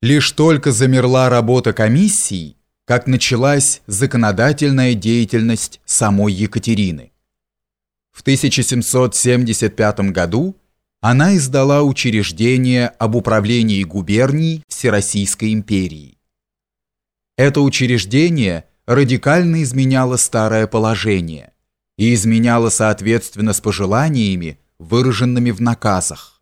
Лишь только замерла работа комиссии, как началась законодательная деятельность самой Екатерины. В 1775 году она издала учреждение об управлении губерний Всероссийской империи. Это учреждение радикально изменяло старое положение и изменяло соответственно с пожеланиями, выраженными в наказах.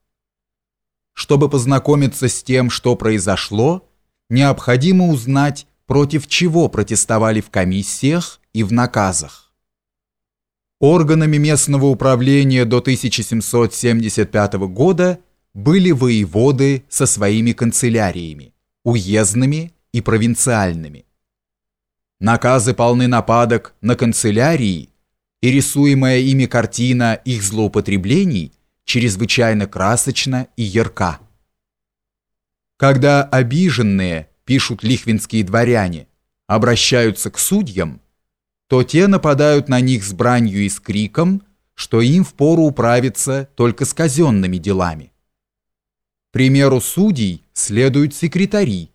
Чтобы познакомиться с тем, что произошло, необходимо узнать, против чего протестовали в комиссиях и в наказах. Органами местного управления до 1775 года были воеводы со своими канцеляриями, уездными и провинциальными. Наказы полны нападок на канцелярии, и рисуемая ими картина их злоупотреблений чрезвычайно красочна и ярка. Когда обиженные, пишут лихвинские дворяне, обращаются к судьям, то те нападают на них с бранью и с криком, что им впору управиться только с казенными делами. Примеру судей следуют секретари,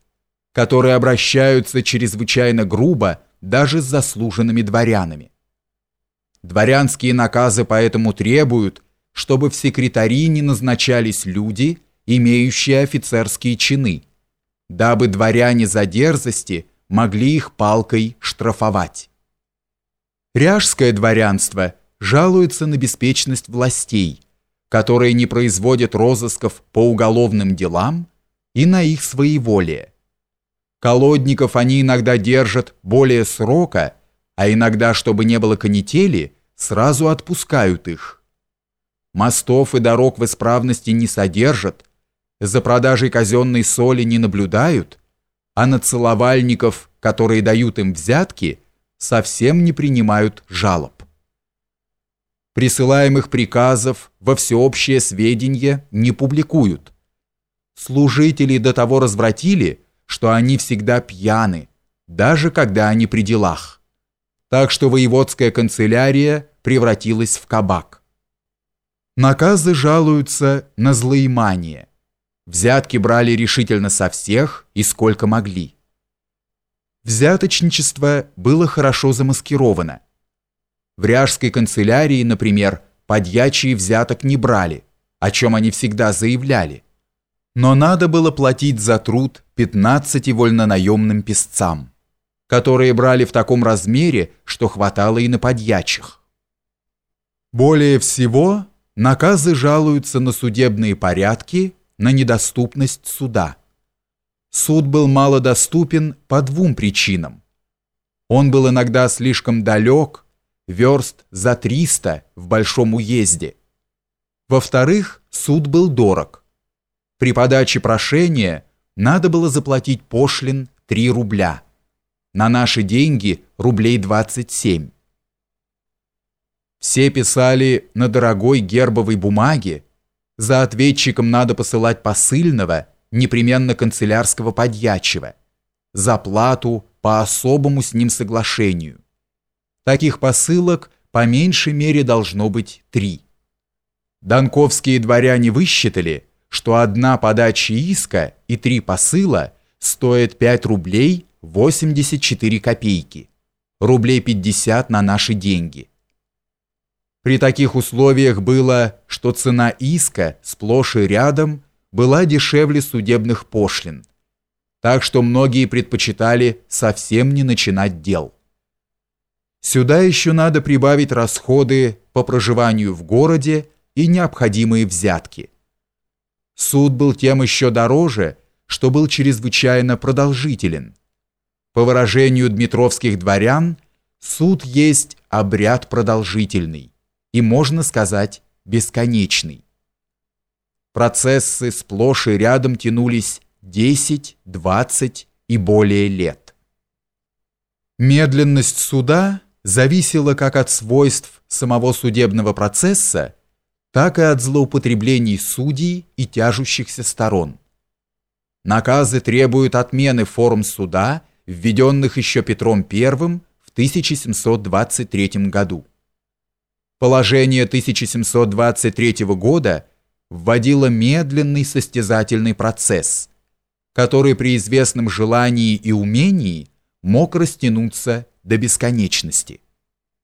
которые обращаются чрезвычайно грубо даже с заслуженными дворянами. Дворянские наказы поэтому требуют, чтобы в секретари не назначались люди, имеющие офицерские чины, дабы дворяне за дерзости могли их палкой штрафовать. Ряжское дворянство жалуется на беспечность властей, которые не производят розысков по уголовным делам и на их своеволие. Колодников они иногда держат более срока, а иногда, чтобы не было канители, сразу отпускают их. Мостов и дорог в исправности не содержат, за продажей казенной соли не наблюдают, а на целовальников, которые дают им взятки – совсем не принимают жалоб. Присылаемых приказов во всеобщее сведение не публикуют. Служители до того развратили, что они всегда пьяны, даже когда они при делах. Так что воеводская канцелярия превратилась в кабак. Наказы жалуются на злоимание. Взятки брали решительно со всех и сколько могли. Взяточничество было хорошо замаскировано. В ряжской канцелярии, например, подьячие взяток не брали, о чем они всегда заявляли. Но надо было платить за труд 15 вольнонаемным писцам, которые брали в таком размере, что хватало и на подьячих. Более всего, наказы жалуются на судебные порядки, на недоступность суда – суд был малодоступен по двум причинам. Он был иногда слишком далек, верст за 300 в большом уезде. Во-вторых, суд был дорог. При подаче прошения надо было заплатить пошлин 3 рубля. На наши деньги рублей 27. Все писали на дорогой гербовой бумаге, за ответчиком надо посылать посыльного – непременно канцелярского подьячего, за плату по особому с ним соглашению. Таких посылок по меньшей мере должно быть три. Донковские дворяне высчитали, что одна подача иска и три посыла стоят 5 рублей 84 копейки, рублей 50 на наши деньги. При таких условиях было, что цена иска сплошь и рядом – была дешевле судебных пошлин, так что многие предпочитали совсем не начинать дел. Сюда еще надо прибавить расходы по проживанию в городе и необходимые взятки. Суд был тем еще дороже, что был чрезвычайно продолжителен. По выражению дмитровских дворян, суд есть обряд продолжительный и, можно сказать, бесконечный. Процессы сплошь и рядом тянулись 10, 20 и более лет. Медленность суда зависела как от свойств самого судебного процесса, так и от злоупотреблений судей и тяжущихся сторон. Наказы требуют отмены форм суда, введенных еще Петром I в 1723 году. Положение 1723 года – вводила медленный состязательный процесс, который при известном желании и умении мог растянуться до бесконечности.